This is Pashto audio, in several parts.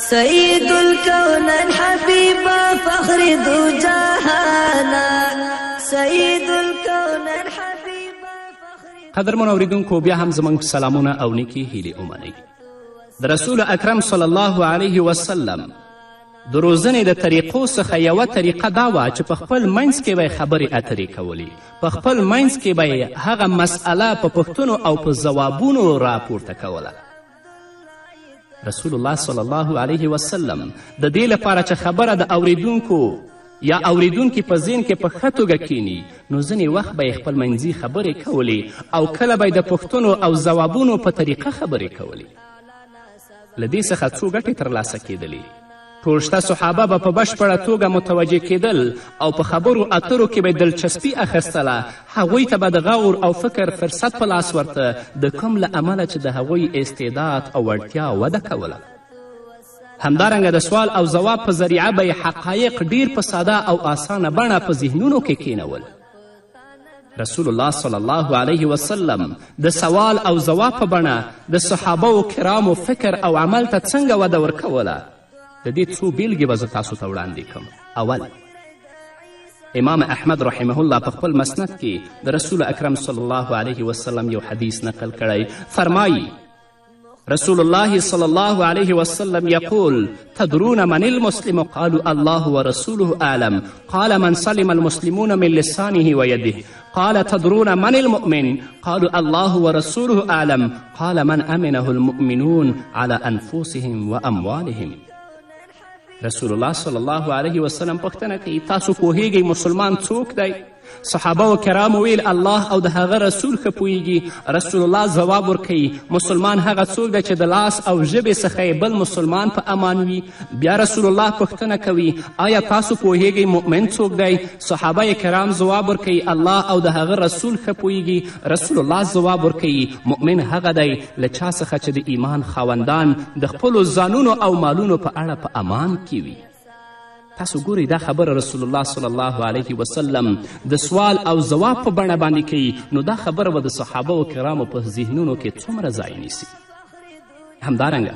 سيد الكونين حبيبا فخر دو جهانا سيد الكونين حبيبا فخر قدر من اوریدونکو بیا هم زمونږ سلامونه او نیکی هیلې ومنئ د رسول اکرم صلی الله علیه وسلم د روزنې د طریقو څخه یوه طریقه دا وه چې په خپل منځ کې به خبرې اترې کولې په خپل منځ کې به هغه مسئله په پوښتنو او په ځوابونو راپورته کوله رسول الله صلی الله علیه وسلم د دې لپاره چې خبره د اوریدونکو یا اوریدونکي په ذهن کې په ښه توګه کینی نو ځینې وخت به یې خپل منځي خبرې کولې او کله به د پوښتنو او ځوابونو په طریقه خبرې کولې له دې څخه څو ګټې ترلاسه کیدلې ټول شته صحابه به په بشپړه توګه متوجه کېدل او په خبرو اترو کې به دلچسپي اخیستله هغوی ته به د غور او فکر فرصت په لاس ورته د کوم له امله چې د هغوی استعداد او وړتیا وده کوله همدارنګه د سوال او ځواب په ذریعه به یې حقایق ډیر په ساده او آسانه بڼه په ذهنونو کې کینول رسول الله صلی الله علیه وسلم د سوال او ځواب په بڼه د صحابه و کرامو فکر او عمل ته څنګه وده ورکوله د دې څو بیلګې به زه تاسو ته وړاندې کړم اول امام احمد رحمه الله په خپل مسند کې د رسول اکرم صلی الله علیه وسلم یو حدیث نقل کړی فرمایی رسول الله صلى الله عليه وسلم يقول تدرون من المسلم قالوا الله ورسوله أعلم قال من سلم المسلمون من لسانه ويده قال تدرون من المؤمن قالوا الله ورسوله أعلم قال من أمنه المؤمنون على أنفسهم وأموالهم رسول الله صلی الله علیه وسلم پوښتنه کوي تاسو پوهیږئ مسلمان څوک دی صحابه و کرامو ویل الله او د هغه رسول ښه پوهیږي رسول الله ځواب ورکوي مسلمان هغه څوک دی چې د لاس او ژبې څخه بل مسلمان په امان وي بیا رسول الله پوښتنه کوي آیا تاسو پوهیږئ مؤمن څوک دی صحابه کرام ځواب ورکوي الله او د هغه رسول ښه پوهیږي رسول الله ځواب ورکوي مؤمن هغه دی له چا څخه چې د ایمان خاوندان د خپلو ځانونو او مالونو په اړه په امان کې وي تاسو ګورئ دا خبره رسول الله صلی الله علیه وسلم د سوال او ځواب په بڼه باندې کوي نو دا خبره به د صحابه و کرامو په ذهنونو کې څومره ځای نیسي همدارنګه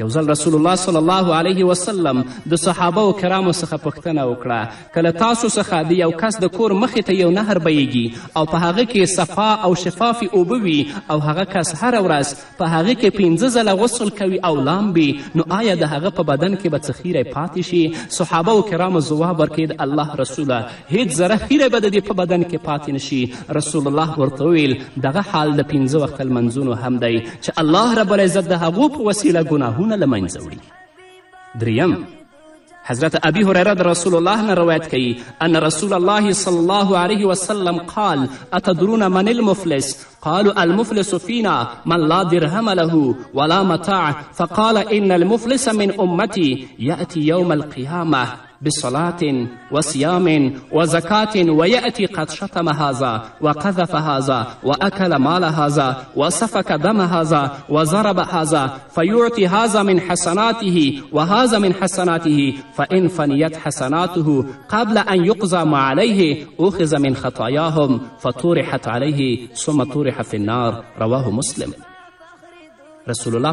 یو ځل رسول الله صلی الله علیه وسلم د صحابه و کرامو څخه پوښتنه وکړه که له تاسو څخه د یو کس د کور مخې ته یو نهر بهیږي او په هغه کې صفا او شفافې اوبه وي او هغه کس هره ورځ په هغه کې پنځه ځله غسل کوي او لامبي نو آیا د هغه په بدن کې به څه خیری پاتې شي صحابه و کرامو ځواب ورکوي د الله رسوله هیڅ ذره خیره به د دې په بدن کې پاتې نشي رسول الله ورته وویل دغه حال د پنځه وخته لمنځونو هم دی چې الله رب العزت د هغو په وسیله ګناهونه له منځه وړي دریم حضرت ابي هريره د رسول الله نه روایت کوي ان رسول الله صلی الله عليه وسلم قال اتدرون من المفلس قالوا المفلس فينا من لا درهم له ولا متاع فقال ان المفلس من امتي ياتي يوم القيامه بصلاة وصيام وزكاة ويأتي قد شتم هذا وقذف هذا وأكل مال هذا وسفك دم هذا وضرب هذا فيعطي هذا من حسناته وهذا من حسناته فإن فنيت حسناته قبل أن يقضى ما عليه أخذ من خطاياهم فطرحت عليه ثم طرح في النار رواه مسلم رسول الله